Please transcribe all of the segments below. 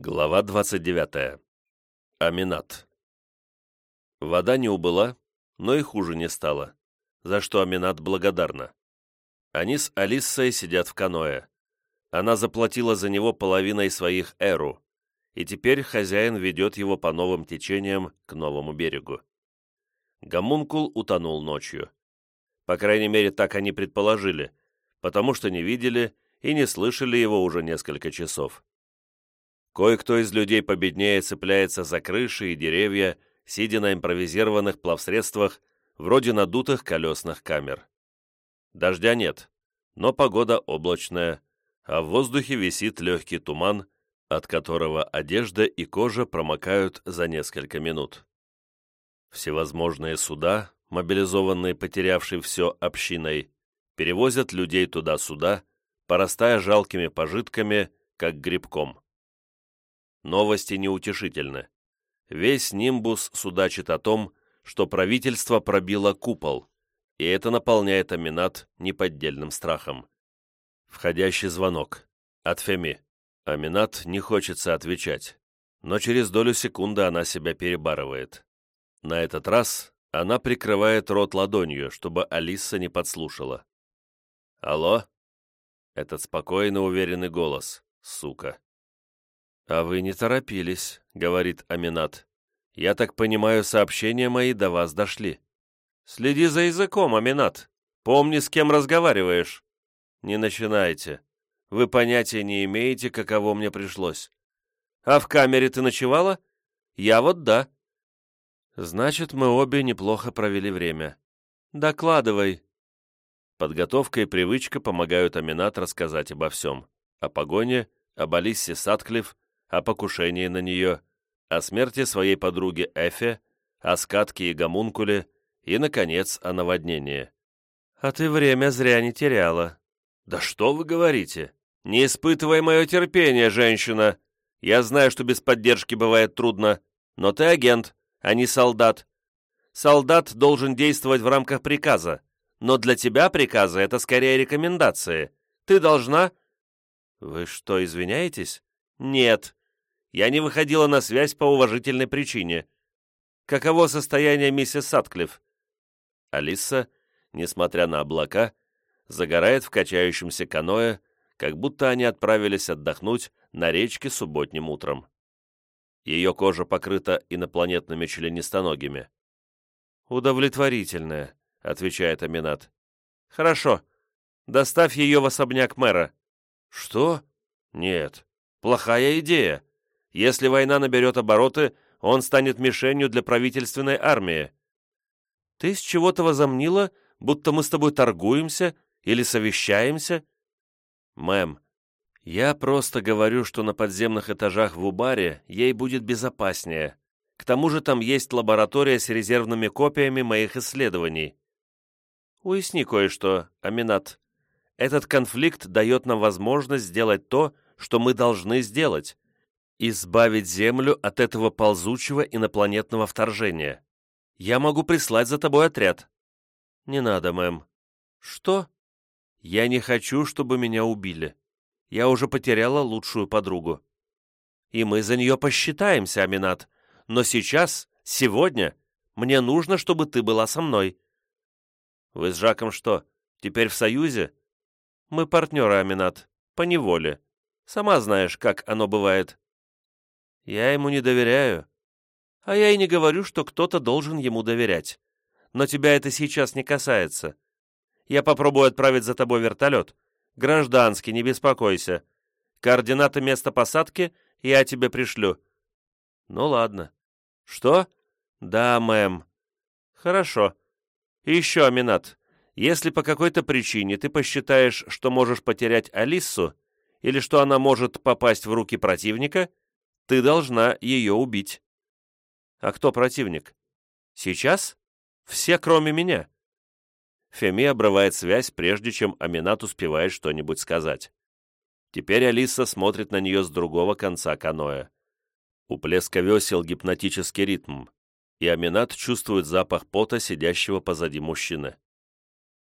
Глава 29. Аминат. Вода не убыла, но и хуже не стало, за что Аминат благодарна. Они с Алиссой сидят в каное. Она заплатила за него половиной своих эру, и теперь хозяин ведет его по новым течениям к новому берегу. Гомункул утонул ночью. По крайней мере, так они предположили, потому что не видели и не слышали его уже несколько часов. Кое-кто из людей победнее цепляется за крыши и деревья, сидя на импровизированных плавсредствах, вроде надутых колесных камер. Дождя нет, но погода облачная, а в воздухе висит легкий туман, от которого одежда и кожа промокают за несколько минут. Всевозможные суда, мобилизованные потерявшие все общиной, перевозят людей туда-сюда, порастая жалкими пожитками, как грибком. Новости неутешительны. Весь Нимбус судачит о том, что правительство пробило купол, и это наполняет Аминат неподдельным страхом. Входящий звонок. От Феми. Аминат не хочется отвечать, но через долю секунды она себя перебарывает. На этот раз она прикрывает рот ладонью, чтобы Алиса не подслушала. «Алло?» Этот спокойно уверенный голос. Сука. «А вы не торопились», — говорит Аминат. «Я так понимаю, сообщения мои до вас дошли». «Следи за языком, Аминат. Помни, с кем разговариваешь». «Не начинайте. Вы понятия не имеете, каково мне пришлось». «А в камере ты ночевала?» «Я вот да». «Значит, мы обе неплохо провели время». «Докладывай». Подготовка и привычка помогают Аминат рассказать обо всем. О погоне, об Алисе Сатклифф, о покушении на нее, о смерти своей подруги Эфе, о скатке и гомункуле и, наконец, о наводнении. «А ты время зря не теряла». «Да что вы говорите? Не испытывай мое терпение, женщина. Я знаю, что без поддержки бывает трудно, но ты агент, а не солдат. Солдат должен действовать в рамках приказа, но для тебя приказы — это скорее рекомендации. Ты должна...» «Вы что, извиняетесь?» «Нет. Я не выходила на связь по уважительной причине. Каково состояние миссис Сатклифф?» Алиса, несмотря на облака, загорает в качающемся каное, как будто они отправились отдохнуть на речке субботним утром. Ее кожа покрыта инопланетными членистоногими. «Удовлетворительная», — отвечает Аминат. «Хорошо. Доставь ее в особняк мэра». «Что? Нет. Плохая идея. Если война наберет обороты, он станет мишенью для правительственной армии. Ты с чего-то возомнила, будто мы с тобой торгуемся или совещаемся? Мэм, я просто говорю, что на подземных этажах в Убаре ей будет безопаснее. К тому же там есть лаборатория с резервными копиями моих исследований. Уясни кое-что, Аминат. Этот конфликт дает нам возможность сделать то, что мы должны сделать избавить Землю от этого ползучего инопланетного вторжения. Я могу прислать за тобой отряд». «Не надо, мэм». «Что?» «Я не хочу, чтобы меня убили. Я уже потеряла лучшую подругу. И мы за нее посчитаемся, Аминат. Но сейчас, сегодня, мне нужно, чтобы ты была со мной». «Вы с Жаком что, теперь в союзе?» «Мы партнеры, Аминат, по неволе. Сама знаешь, как оно бывает». Я ему не доверяю. А я и не говорю, что кто-то должен ему доверять. Но тебя это сейчас не касается. Я попробую отправить за тобой вертолет. Гражданский, не беспокойся. Координаты места посадки я тебе пришлю. Ну ладно. Что? Да, мэм. Хорошо. И еще, Аминат, если по какой-то причине ты посчитаешь, что можешь потерять Алиссу, или что она может попасть в руки противника, ты должна ее убить. А кто противник? Сейчас? Все, кроме меня. Феми обрывает связь, прежде чем Аминат успевает что-нибудь сказать. Теперь Алиса смотрит на нее с другого конца каноэ. У плеска весел гипнотический ритм, и Аминат чувствует запах пота, сидящего позади мужчины.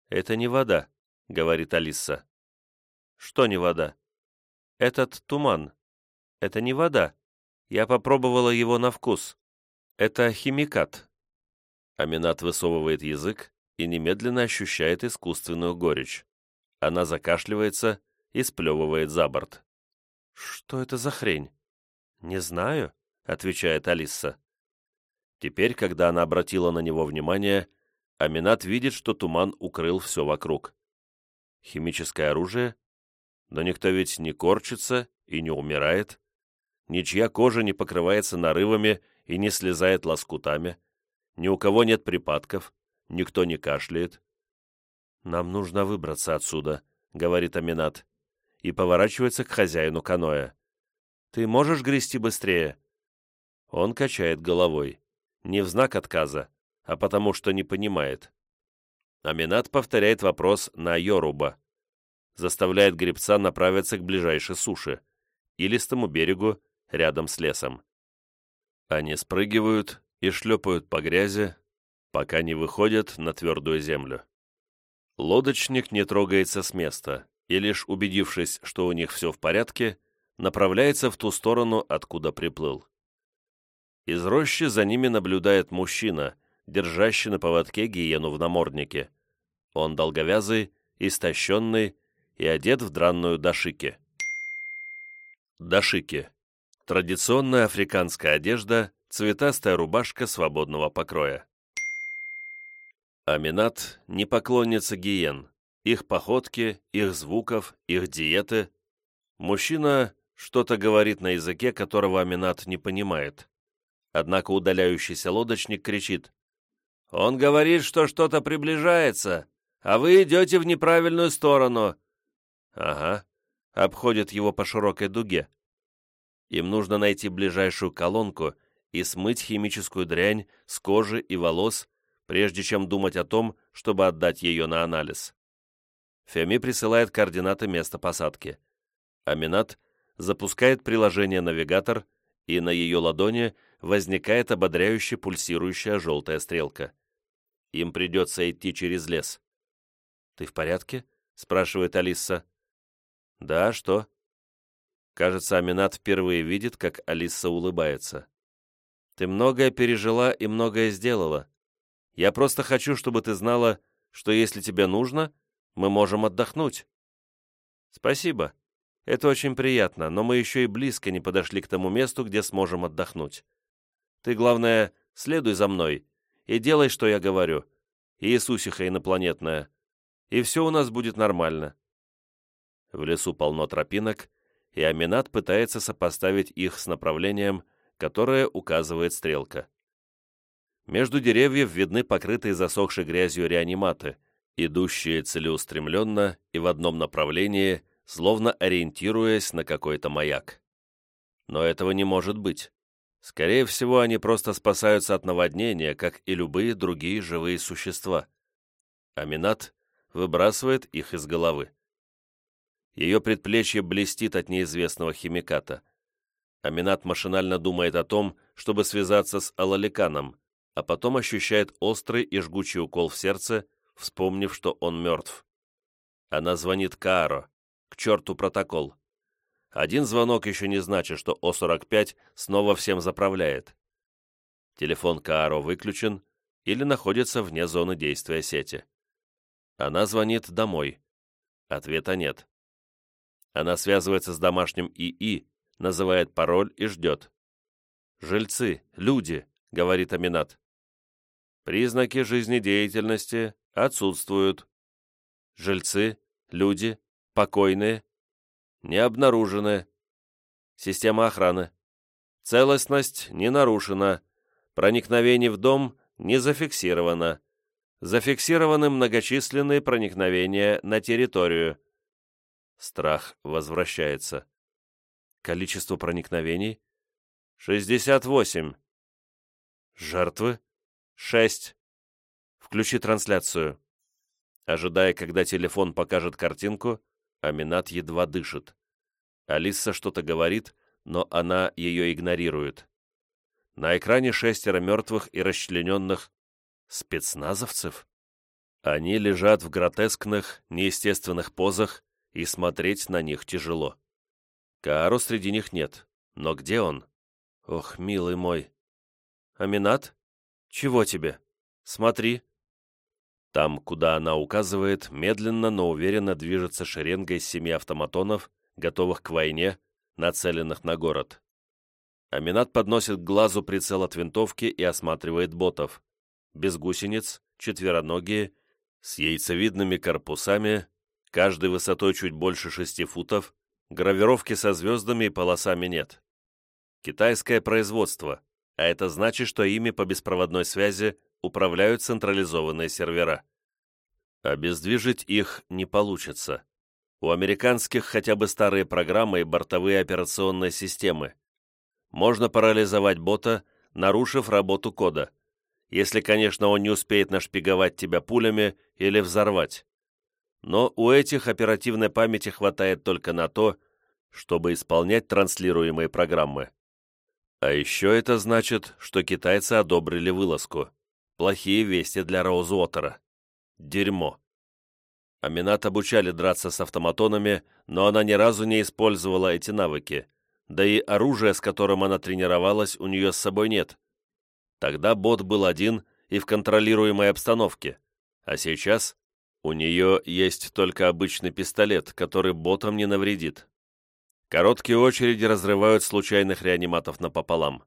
«Это не вода», — говорит Алиса. «Что не вода?» «Этот туман. Это не вода. Я попробовала его на вкус. Это химикат». Аминат высовывает язык и немедленно ощущает искусственную горечь. Она закашливается и сплевывает за борт. «Что это за хрень?» «Не знаю», — отвечает Алиса. Теперь, когда она обратила на него внимание, Аминат видит, что туман укрыл все вокруг. Химическое оружие? Но никто ведь не корчится и не умирает. Ничья кожа не покрывается нарывами и не слезает лоскутами. Ни у кого нет припадков, никто не кашляет. «Нам нужно выбраться отсюда», — говорит Аминат, и поворачивается к хозяину каноэ. «Ты можешь грести быстрее?» Он качает головой. Не в знак отказа, а потому что не понимает. Аминат повторяет вопрос на Йоруба. Заставляет гребца направиться к ближайшей суше, илистому берегу, рядом с лесом. Они спрыгивают и шлепают по грязи, пока не выходят на твердую землю. Лодочник не трогается с места и, лишь убедившись, что у них все в порядке, направляется в ту сторону, откуда приплыл. Из рощи за ними наблюдает мужчина, держащий на поводке гиену в наморднике. Он долговязый, истощенный и одет в дранную дашики. Дашики. Традиционная африканская одежда, цветастая рубашка свободного покроя. Аминат – не поклонница гиен, их походки, их звуков, их диеты. Мужчина что-то говорит на языке, которого Аминат не понимает. Однако удаляющийся лодочник кричит. «Он говорит, что что-то приближается, а вы идете в неправильную сторону». «Ага», обходит его по широкой дуге. Им нужно найти ближайшую колонку и смыть химическую дрянь с кожи и волос, прежде чем думать о том, чтобы отдать ее на анализ. Феми присылает координаты места посадки. Аминат запускает приложение «Навигатор», и на ее ладони возникает ободряюще пульсирующая желтая стрелка. Им придется идти через лес. «Ты в порядке?» — спрашивает Алиса. «Да, что?» Кажется, Аминат впервые видит, как Алиса улыбается. «Ты многое пережила и многое сделала. Я просто хочу, чтобы ты знала, что если тебе нужно, мы можем отдохнуть». «Спасибо. Это очень приятно, но мы еще и близко не подошли к тому месту, где сможем отдохнуть. Ты, главное, следуй за мной и делай, что я говорю. Иисусиха инопланетная. И все у нас будет нормально». В лесу полно тропинок, и Аминат пытается сопоставить их с направлением, которое указывает стрелка. Между деревьев видны покрытые засохшей грязью реаниматы, идущие целеустремленно и в одном направлении, словно ориентируясь на какой-то маяк. Но этого не может быть. Скорее всего, они просто спасаются от наводнения, как и любые другие живые существа. Аминат выбрасывает их из головы. Ее предплечье блестит от неизвестного химиката. Аминат машинально думает о том, чтобы связаться с Алаликаном, а потом ощущает острый и жгучий укол в сердце, вспомнив, что он мертв. Она звонит Кааро. К черту протокол. Один звонок еще не значит, что О-45 снова всем заправляет. Телефон Кааро выключен или находится вне зоны действия сети. Она звонит домой. Ответа нет. Она связывается с домашним ИИ, называет пароль и ждет. «Жильцы, люди», — говорит Аминат. Признаки жизнедеятельности отсутствуют. Жильцы, люди, покойные, не обнаружены. Система охраны. Целостность не нарушена. Проникновение в дом не зафиксировано. Зафиксированы многочисленные проникновения на территорию. Страх возвращается. Количество проникновений? 68. Жертвы? 6. Включи трансляцию. Ожидая, когда телефон покажет картинку, Аминат едва дышит. Алиса что-то говорит, но она ее игнорирует. На экране шестеро мертвых и расчлененных спецназовцев. Они лежат в гротескных, неестественных позах, и смотреть на них тяжело. Каару среди них нет, но где он? Ох, милый мой. Аминат? Чего тебе? Смотри. Там, куда она указывает, медленно, но уверенно движется шеренга из семи автоматонов, готовых к войне, нацеленных на город. Аминат подносит к глазу прицел от винтовки и осматривает ботов. Без гусениц, четвероногие, с яйцевидными корпусами, каждый высотой чуть больше шести футов, гравировки со звездами и полосами нет. Китайское производство, а это значит, что ими по беспроводной связи управляют централизованные сервера. Обездвижить их не получится. У американских хотя бы старые программы и бортовые операционные системы. Можно парализовать бота, нарушив работу кода, если, конечно, он не успеет нашпиговать тебя пулями или взорвать. Но у этих оперативной памяти хватает только на то, чтобы исполнять транслируемые программы. А еще это значит, что китайцы одобрили вылазку. Плохие вести для Роузвотера. Дерьмо. Аминат обучали драться с автоматонами, но она ни разу не использовала эти навыки, да и оружия, с которым она тренировалась, у нее с собой нет. Тогда бот был один и в контролируемой обстановке, а сейчас у нее есть только обычный пистолет, который ботам не навредит. Короткие очереди разрывают случайных реаниматов напополам.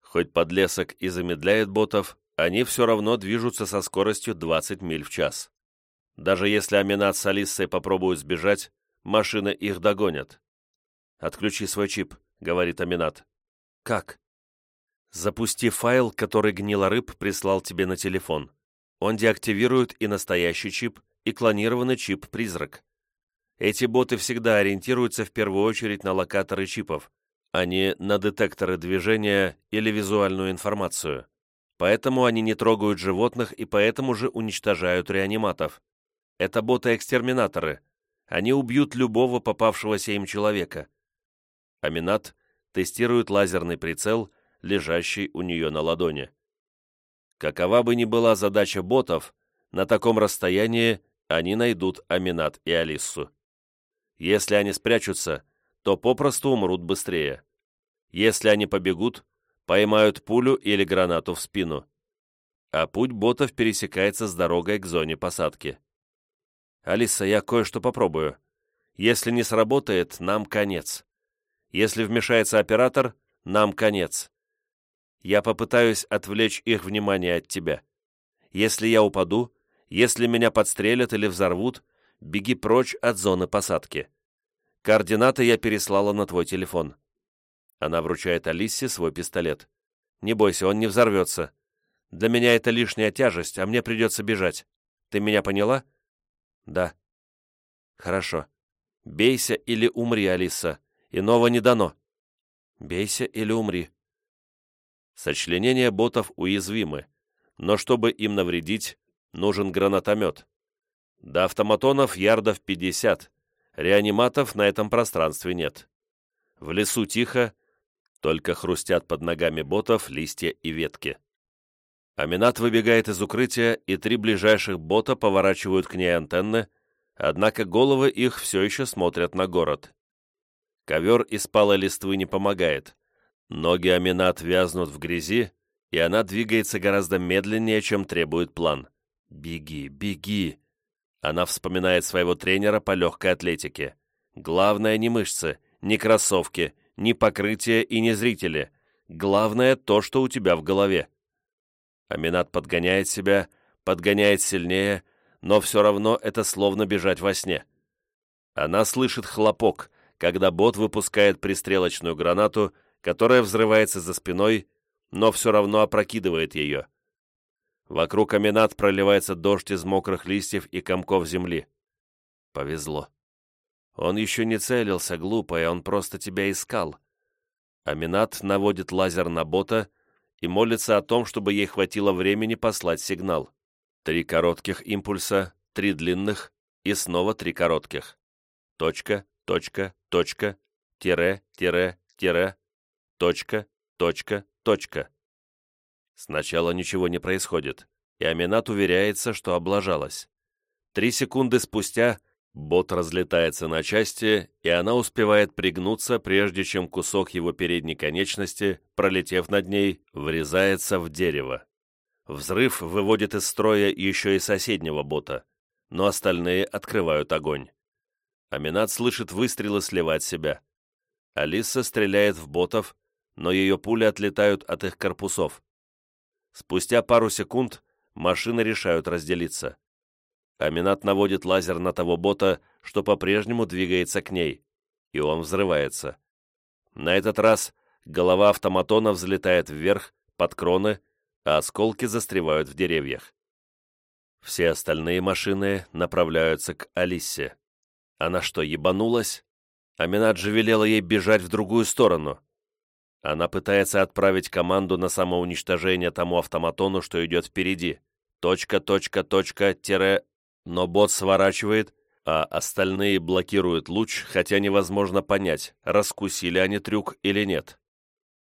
Хоть подлесок и замедляет ботов, они все равно движутся со скоростью 20 миль в час. Даже если Аминат с Алиссой попробуют сбежать, машины их догонят. «Отключи свой чип», — говорит Аминат. «Как?» «Запусти файл, который Гнилорыб прислал тебе на телефон. Он деактивирует и настоящий чип, и клонированный чип-призрак. Эти боты всегда ориентируются в первую очередь на локаторы чипов, а не на детекторы движения или визуальную информацию. Поэтому они не трогают животных и поэтому же уничтожают реаниматов. Это боты-экстерминаторы. Они убьют любого попавшегося им человека. Аминат тестирует лазерный прицел, лежащий у нее на ладони. Какова бы ни была задача ботов, на таком расстоянии они найдут Аминат и Алиссу. Если они спрячутся, то попросту умрут быстрее. Если они побегут, поймают пулю или гранату в спину. А путь ботов пересекается с дорогой к зоне посадки. «Алиса, я кое-что попробую. Если не сработает, нам конец. Если вмешается оператор, нам конец. Я попытаюсь отвлечь их внимание от тебя. Если я упаду, если меня подстрелят или взорвут, беги прочь от зоны посадки. Координаты я переслала на твой телефон. Она вручает Алисе свой пистолет. «Не бойся, он не взорвется. Для меня это лишняя тяжесть, а мне придется бежать. Ты меня поняла?» «Да». «Хорошо. Бейся или умри, Алиса. Иного не дано. Бейся или умри». Сочленения ботов уязвимы, но чтобы им навредить, нужен гранатомет. До автоматонов ярдов 50, реаниматов на этом пространстве нет. В лесу тихо, только хрустят под ногами ботов листья и ветки. Аминат выбегает из укрытия, и три ближайших бота поворачивают к ней антенны, однако головы их все еще смотрят на город. Ковер из палой листвы не помогает. Ноги Аминат вязнут в грязи, и она двигается гораздо медленнее, чем требует план. «Беги, беги!» Она вспоминает своего тренера по легкой атлетике. Главное не мышцы, не кроссовки, ни покрытие и ни зрители. Главное то, что у тебя в голове. Аминат подгоняет себя, подгоняет сильнее, но все равно это словно бежать во сне. Она слышит хлопок, когда бот выпускает пристрелочную гранату, которая взрывается за спиной, но все равно опрокидывает ее. Вокруг Аминат проливается дождь из мокрых листьев и комков земли. Повезло. Он еще не целился, глупая, он просто тебя искал. Аминат наводит лазер на бота и молится о том, чтобы ей хватило времени послать сигнал. Три коротких импульса, три длинных и снова три коротких. Точка, точка, точка, тире, тире, тире, точка, точка, точка. Сначала ничего не происходит, и Аминат уверяется, что облажалась. Три секунды спустя Бот разлетается на части, и она успевает пригнуться, прежде чем кусок его передней конечности, пролетев над ней, врезается в дерево. Взрыв выводит из строя еще и соседнего бота, но остальные открывают огонь. Аминат слышит выстрелы слева от себя. Алиса стреляет в ботов, но ее пули отлетают от их корпусов. Спустя пару секунд машины решают разделиться. Аминат наводит лазер на того бота, что по-прежнему двигается к ней, и он взрывается. На этот раз голова автоматона взлетает вверх, под кроны, а осколки застревают в деревьях. Все остальные машины направляются к Алисе. Она что, ебанулась? Аминат же велела ей бежать в другую сторону. Она пытается отправить команду на самоуничтожение тому автоматону, что идет впереди. Точка, точка, точка, тире, но бот сворачивает, а остальные блокируют луч, хотя невозможно понять, раскусили они трюк или нет.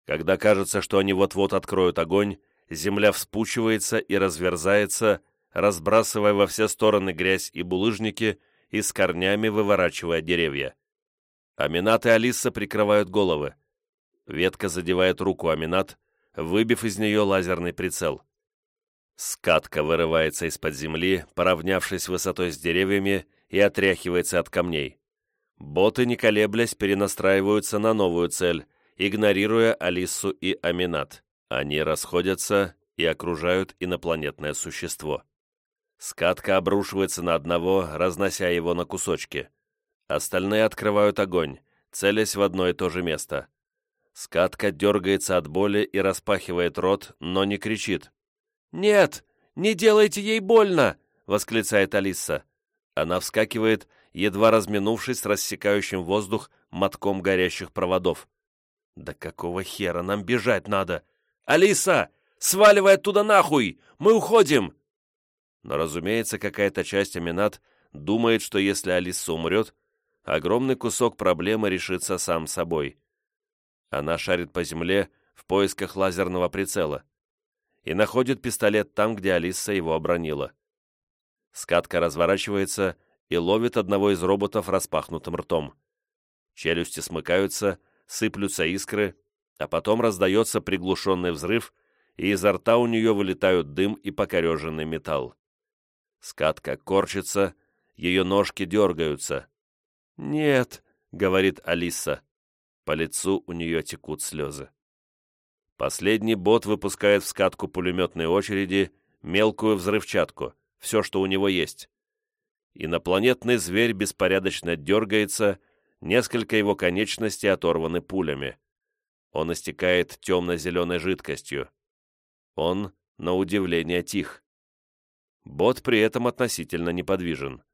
Когда кажется, что они вот-вот откроют огонь, земля вспучивается и разверзается, разбрасывая во все стороны грязь и булыжники и с корнями выворачивая деревья. Аминат и Алиса прикрывают головы. Ветка задевает руку Аминат, выбив из нее лазерный прицел. Скатка вырывается из-под земли, поравнявшись высотой с деревьями, и отряхивается от камней. Боты, не колеблясь, перенастраиваются на новую цель, игнорируя Алису и Аминат. Они расходятся и окружают инопланетное существо. Скатка обрушивается на одного, разнося его на кусочки. Остальные открывают огонь, целясь в одно и то же место. Скатка дергается от боли и распахивает рот, но не кричит. «Нет, не делайте ей больно!» — восклицает Алиса. Она вскакивает, едва разминувшись с рассекающим воздух мотком горящих проводов. «Да какого хера нам бежать надо? Алиса, сваливай оттуда нахуй! Мы уходим!» Но, разумеется, какая-то часть Аминат думает, что если Алиса умрет, огромный кусок проблемы решится сам собой. Она шарит по земле в поисках лазерного прицела и находит пистолет там, где Алиса его обронила. Скатка разворачивается и ловит одного из роботов распахнутым ртом. Челюсти смыкаются, сыплются искры, а потом раздается приглушенный взрыв, и изо рта у нее вылетают дым и покореженный металл. Скатка корчится, ее ножки дергаются. «Нет», — говорит Алиса. По лицу у нее текут слезы. Последний бот выпускает в скатку пулеметной очереди мелкую взрывчатку, все, что у него есть. Инопланетный зверь беспорядочно дергается, несколько его конечностей оторваны пулями. Он истекает темно-зеленой жидкостью. Он, на удивление, тих. Бот при этом относительно неподвижен.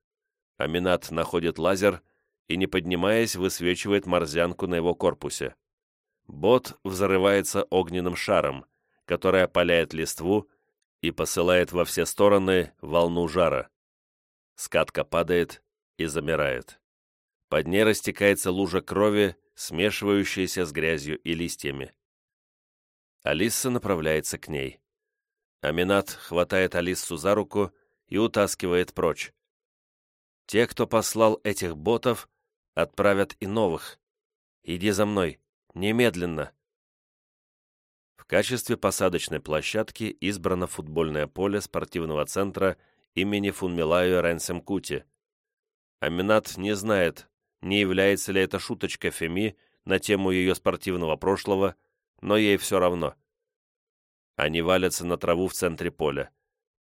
Аминат находит лазер и, не поднимаясь, высвечивает морзянку на его корпусе. Бот взрывается огненным шаром, который опаляет листву и посылает во все стороны волну жара. Скатка падает и замирает. Под ней растекается лужа крови, смешивающаяся с грязью и листьями. Алиса направляется к ней. Аминат хватает Алиссу за руку и утаскивает прочь. Те, кто послал этих ботов, отправят и новых. Иди за мной, немедленно. В качестве посадочной площадки избрано футбольное поле спортивного центра имени Фунмилаю Ренсемкути. Аминат не знает, не является ли это шуточка Феми на тему ее спортивного прошлого, но ей все равно. Они валятся на траву в центре поля,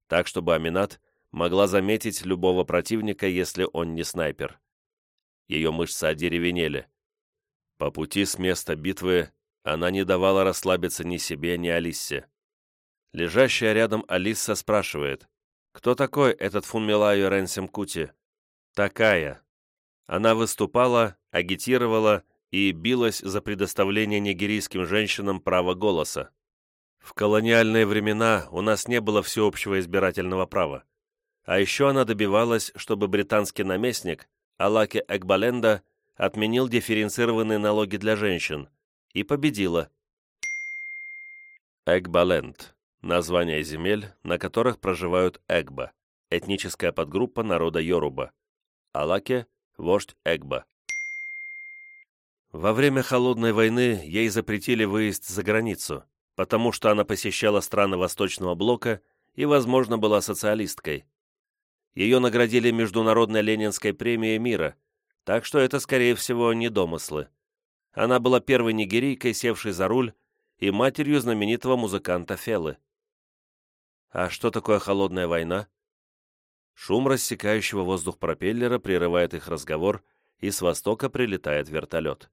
так, чтобы Аминат могла заметить любого противника, если он не снайпер. Ее мышцы одеревенели. По пути с места битвы она не давала расслабиться ни себе, ни Алисе. Лежащая рядом Алиса спрашивает, «Кто такой этот Фунмилаю Ренсим Кути?» «Такая». Она выступала, агитировала и билась за предоставление нигерийским женщинам права голоса. В колониальные времена у нас не было всеобщего избирательного права. А еще она добивалась, чтобы британский наместник Алаки Экбаленда отменил дифференцированные налоги для женщин и победила. Экбаленд – название земель, на которых проживают Экба, этническая подгруппа народа Йоруба. Алаке – вождь Эгба. Во время Холодной войны ей запретили выезд за границу, потому что она посещала страны Восточного Блока и, возможно, была социалисткой. Ее наградили Международной Ленинской премией мира, так что это, скорее всего, не домыслы. Она была первой нигерийкой, севшей за руль, и матерью знаменитого музыканта Фелы. А что такое холодная война? Шум рассекающего воздух пропеллера прерывает их разговор, и с востока прилетает вертолет.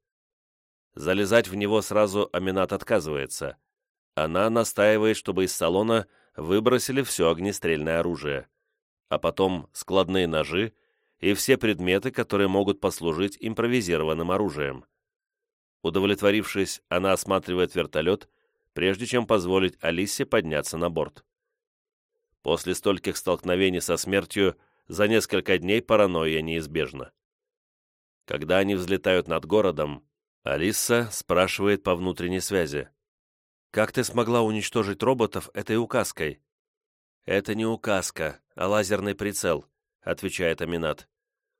Залезать в него сразу Аминат отказывается. Она настаивает, чтобы из салона выбросили все огнестрельное оружие, а потом складные ножи и все предметы, которые могут послужить импровизированным оружием. Удовлетворившись, она осматривает вертолет, прежде чем позволить Алисе подняться на борт. После стольких столкновений со смертью за несколько дней паранойя неизбежна. Когда они взлетают над городом, Алиса спрашивает по внутренней связи. «Как ты смогла уничтожить роботов этой указкой?» «Это не указка, а лазерный прицел», — отвечает Аминат.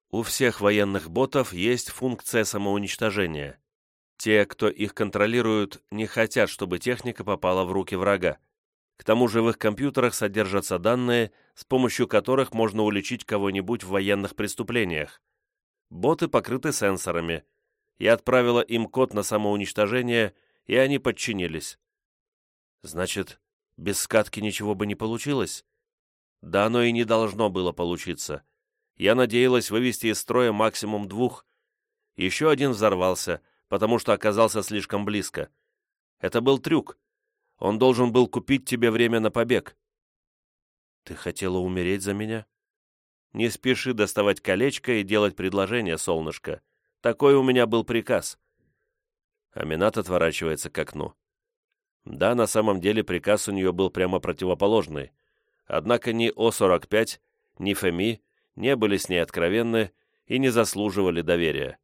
«У всех военных ботов есть функция самоуничтожения. Те, кто их контролируют, не хотят, чтобы техника попала в руки врага. К тому же в их компьютерах содержатся данные, с помощью которых можно уличить кого-нибудь в военных преступлениях. Боты покрыты сенсорами, я отправила им код на самоуничтожение, и они подчинились. Значит, без скатки ничего бы не получилось? Да оно и не должно было получиться. Я надеялась вывести из строя максимум двух. Еще один взорвался, потому что оказался слишком близко. Это был трюк. Он должен был купить тебе время на побег. Ты хотела умереть за меня? Не спеши доставать колечко и делать предложение, солнышко. Такой у меня был приказ». Аминат отворачивается к окну. Да, на самом деле приказ у нее был прямо противоположный. Однако ни О-45, ни Феми не были с ней откровенны и не заслуживали доверия.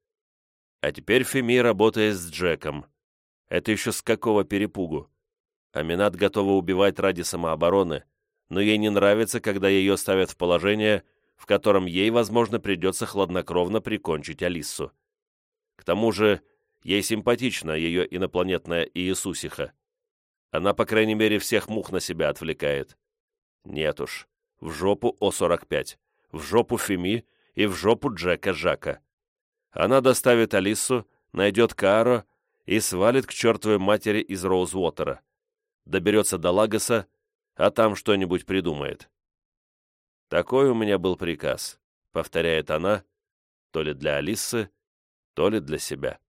А теперь Феми работает с Джеком. Это еще с какого перепугу? Аминат готова убивать ради самообороны, но ей не нравится, когда ее ставят в положение, в котором ей, возможно, придется хладнокровно прикончить Алиссу. К тому же, ей симпатична ее инопланетная Иисусиха. Она, по крайней мере, всех мух на себя отвлекает. Нет уж, в жопу О-45, в жопу Феми и в жопу Джека Жака. Она доставит Алису, найдет Кааро и свалит к чертовой матери из Роузвотера. Доберется до Лагоса, а там что-нибудь придумает. Такой у меня был приказ, повторяет она, то ли для Алисы, то ли для себя.